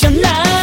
じゃない